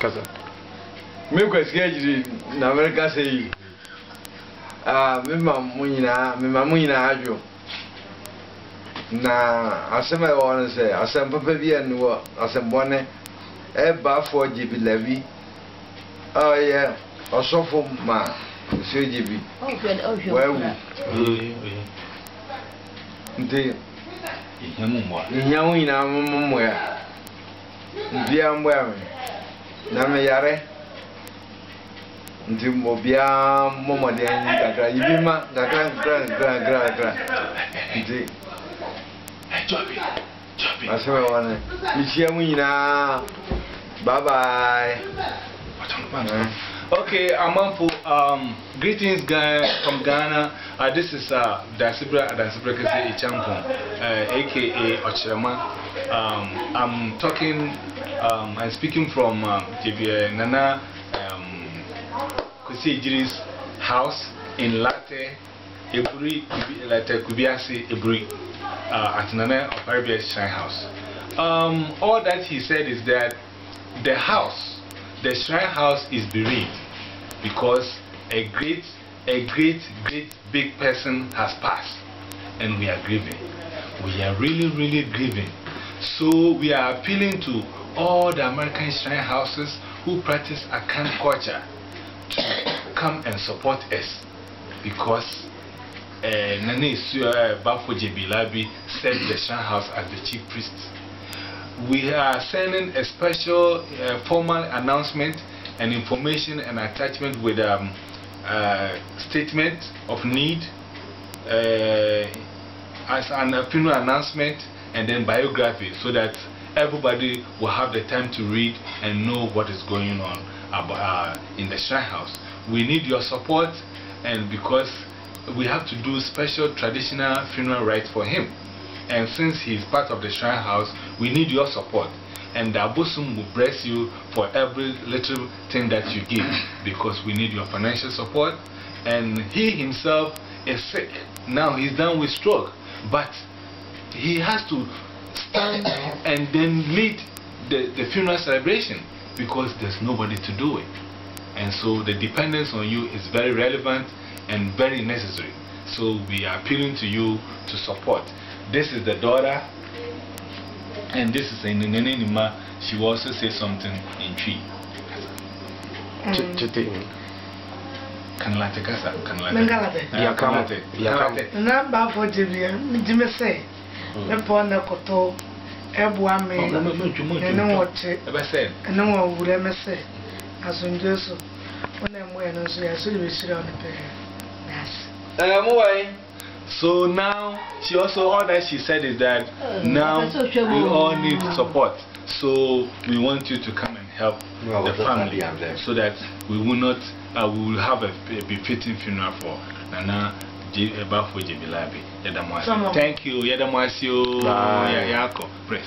kasa. Me kwasika gyiri na amerika sɛ yi ah mema mo nyinaa mo adwo na asɛm a ɛwɔ no sɛ asɛm papa bi a ne wɔ asɛmbɔne ɛbaafoɔ gye bi labi a ɔyɛ ɔsɔfo ma nsuo gye bi wawu nti nhia mo nyinaa mommoa bia mboa me na meyare nti obiara mmɔ mmɔden kakra. Yibi ma kakra nkra nkra nkra nkra nti asɛm ɛwɔ no mehyia mu bye bye Okay, Amanfo, um, greetings Ghana, from Ghana. Uh, this is uh, Dasibra Dasibra Kese Ichampon, uh, aka Ochirama. Um, I'm talking, um, I'm speaking from uh, Nana um, Kwesi Ejiri's house in Larteh, Eburi, Larteh Kubiasi, Eburi, uh, at Nana Arabia Shrine House. Um, all that he said is that the house the shrine house is bereaved because a great, a great, great big person has passed and we are grieving. We are really, really grieving. So we are appealing to all the American shrine houses who practice Akan culture to come and support us because uh, Nane Bafo Jebilabi said the shrine house as the chief priest we are sending a special uh, formal announcement and information and attachment with um, uh, statement of need uh, as an funeral announcement and then biography so that everybody will have the time to read and know what is going on about, uh, in the shrine house. We need your support and because we have to do special traditional funeral rites for him. And since he's part of the shrine house, we need your support. And the Abosom will bless you for every little thing that you give because we need your financial support. And he himself is sick. Now he's down with stroke. But he has to stand and then lead the, the funeral celebration because there's nobody to do it. And so the dependence on you is very relevant and very necessary. So we are appealing to you to support. This is the daughter, and this is Inenenima. She will also say something in tree. Chiti. Kanlate Kasa. Kanlate. Ah, Yakamate. Yakamate. Number for Jibia, Jimese, the mm. Ponda Koto, Ebuame, e and no watch. Ever said, and no one would ever say, as on Joseph, when I'm wearing, so I should be sitting on the pair. That's. Am I? So now, she also, all that she said is that now we all need support. So we want you to come and help Well, the family so that we will not, uh, we will have a, a befitting funeral for Nana Bafo Jebilabi. Some of- Thank you, Yadamasio Bye. Yako. Press.